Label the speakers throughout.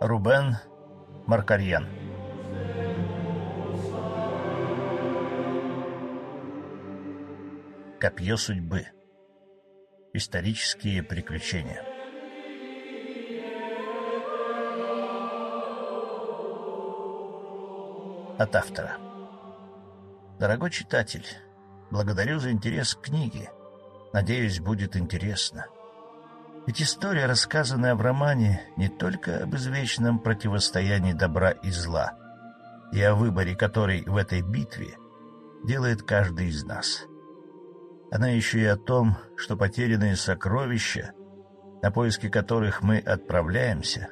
Speaker 1: Рубен Маркарьян Копье судьбы Исторические приключения От автора Дорогой читатель, благодарю за интерес к книге. Надеюсь, будет интересно. Ведь история, рассказанная в романе, не только об извечном противостоянии добра и зла, и о выборе, который в этой битве делает каждый из нас. Она еще и о том, что потерянные сокровища, на поиски которых мы отправляемся,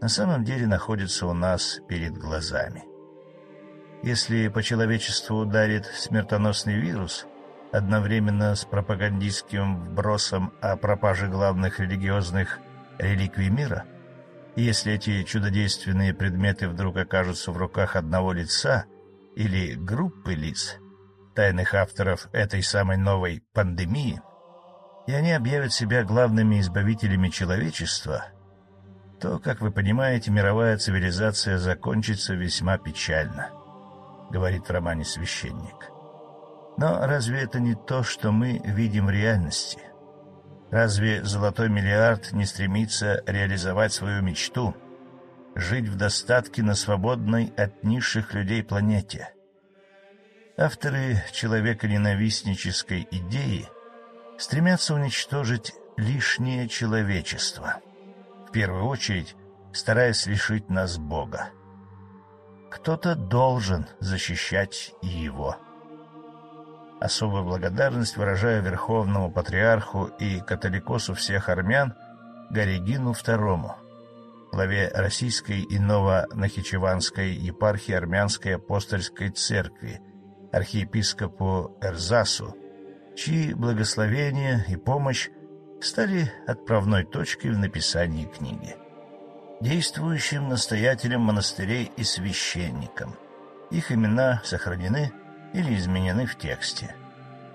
Speaker 1: на самом деле находятся у нас перед глазами. Если по человечеству ударит смертоносный вирус, одновременно с пропагандистским вбросом о пропаже главных религиозных реликвий мира, если эти чудодейственные предметы вдруг окажутся в руках одного лица или группы лиц, тайных авторов этой самой новой пандемии, и они объявят себя главными избавителями человечества, то, как вы понимаете, мировая цивилизация закончится весьма печально —— говорит в романе священник. Но разве это не то, что мы видим в реальности? Разве золотой миллиард не стремится реализовать свою мечту — жить в достатке на свободной от низших людей планете? Авторы человеконенавистнической идеи стремятся уничтожить лишнее человечество, в первую очередь стараясь лишить нас Бога. Кто-то должен защищать и его. Особую благодарность выражаю Верховному Патриарху и католикосу всех армян Горегину II, главе Российской и Ново-Нахичеванской епархии Армянской апостольской церкви, архиепископу Эрзасу, чьи благословения и помощь стали отправной точкой в написании книги действующим настоятелям монастырей и священникам. Их имена сохранены или изменены в тексте.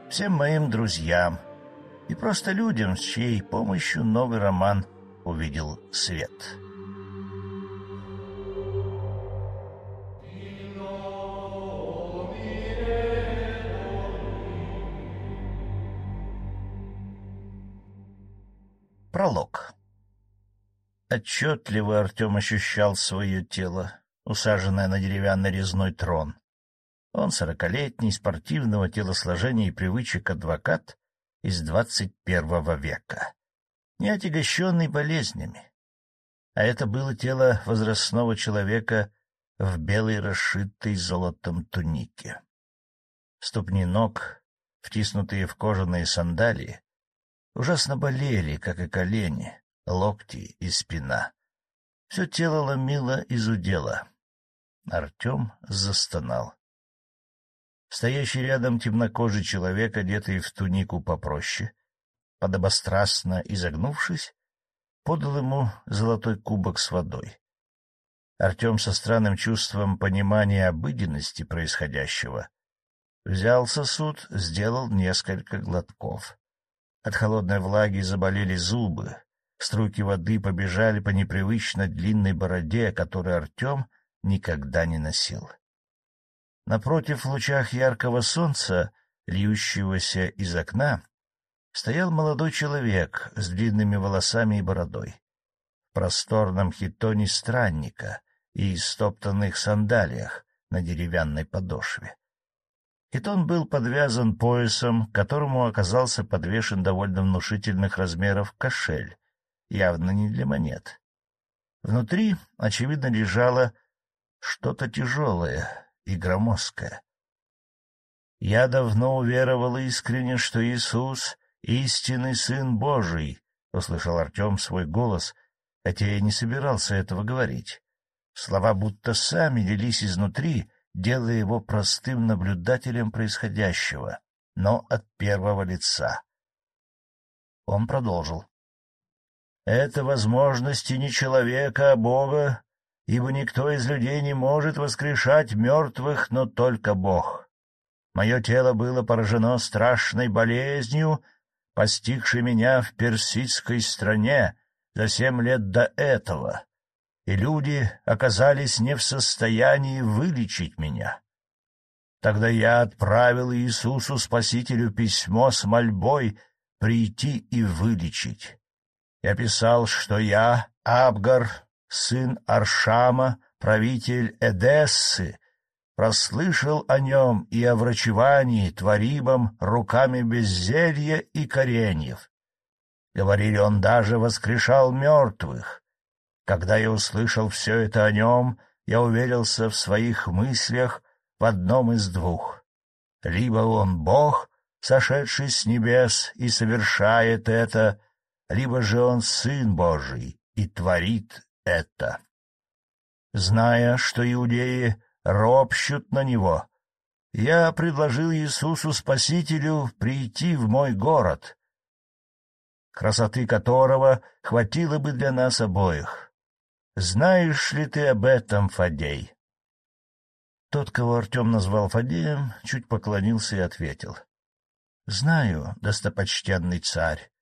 Speaker 1: Всем моим друзьям и просто людям, с чьей помощью новый роман увидел свет. Пролог Отчетливо Артем ощущал свое тело, усаженное на деревянный резной трон. Он сорокалетний, спортивного телосложения и привычек адвокат из двадцать первого века, не отягощенный болезнями. А это было тело возрастного человека в белой расшитой золотом тунике. Ступни ног, втиснутые в кожаные сандалии, ужасно болели, как и колени, локти и спина. Все тело ломило и зудело. Артем застонал. Стоящий рядом темнокожий человек, одетый в тунику попроще, подобострастно изогнувшись, подал ему золотой кубок с водой. Артем со странным чувством понимания обыденности происходящего взял сосуд, сделал несколько глотков. От холодной влаги заболели зубы, Струйки воды побежали по непривычно длинной бороде, которую Артем никогда не носил. Напротив, в лучах яркого солнца, льющегося из окна, стоял молодой человек с длинными волосами и бородой. В просторном хитоне странника и стоптанных сандалиях на деревянной подошве. Хитон был подвязан поясом, к которому оказался подвешен довольно внушительных размеров кошель, явно не для монет. Внутри, очевидно, лежало что-то тяжелое и громоздкое. Я давно уверовал искренне, что Иисус — истинный Сын Божий, — услышал Артем свой голос, хотя я не собирался этого говорить. Слова будто сами лились изнутри, делая его простым наблюдателем происходящего, но от первого лица. Он продолжил. Это возможности не человека, а Бога, ибо никто из людей не может воскрешать мертвых, но только Бог. Мое тело было поражено страшной болезнью, постигшей меня в персидской стране за семь лет до этого. и люди оказались не в состоянии вылечить меня. Тогда я отправил Иисусу Спасителю письмо с мольбой прийти и вылечить. Я писал, что я, Абгар, сын Аршама, правитель Эдессы, прослышал о нем и о врачевании, творимом руками беззелья и кореньев. Говорили, он даже воскрешал мертвых. Когда я услышал все это о нем, я уверился в своих мыслях в одном из двух. Либо он Бог, сошедший с небес и совершает это, либо же он Сын Божий и творит это. Зная, что иудеи ропщут на него, я предложил Иисусу Спасителю прийти в мой город, красоты которого хватило бы для нас обоих. Знаешь ли ты об этом, Фадей? Тот, кого Артем назвал Фадеем, чуть поклонился и ответил. — Знаю, достопочтенный царь.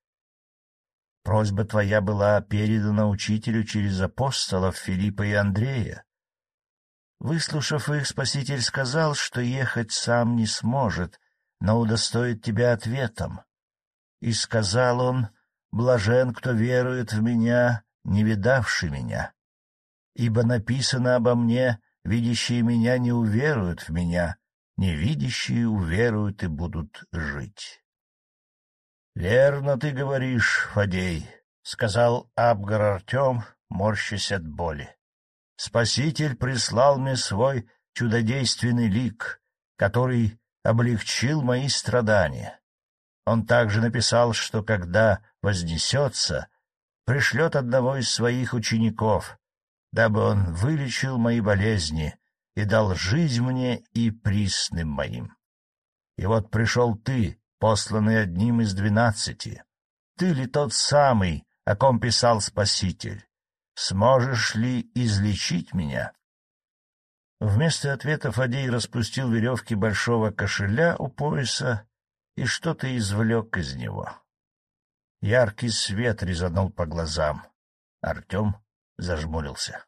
Speaker 1: Просьба твоя была передана учителю через апостолов Филиппа и Андрея. Выслушав их, Спаситель сказал, что ехать сам не сможет, но удостоит тебя ответом. И сказал он, блажен, кто верует в меня, не видавший меня. Ибо написано обо мне, видящие меня не уверуют в меня, невидящие уверуют и будут жить. — Верно ты говоришь, Фадей, — сказал Абгар Артем, морщась от боли. — Спаситель прислал мне свой чудодейственный лик, который облегчил мои страдания. Он также написал, что когда вознесется, пришлет одного из своих учеников, дабы он вылечил мои болезни и дал жизнь мне и присным моим. И вот пришел ты, посланный одним из двенадцати. Ты ли тот самый, о ком писал Спаситель? Сможешь ли излечить меня? Вместо ответа Фадей распустил веревки большого кошеля у пояса и что-то извлек из него. Яркий свет резанул по глазам. Артем зажмурился.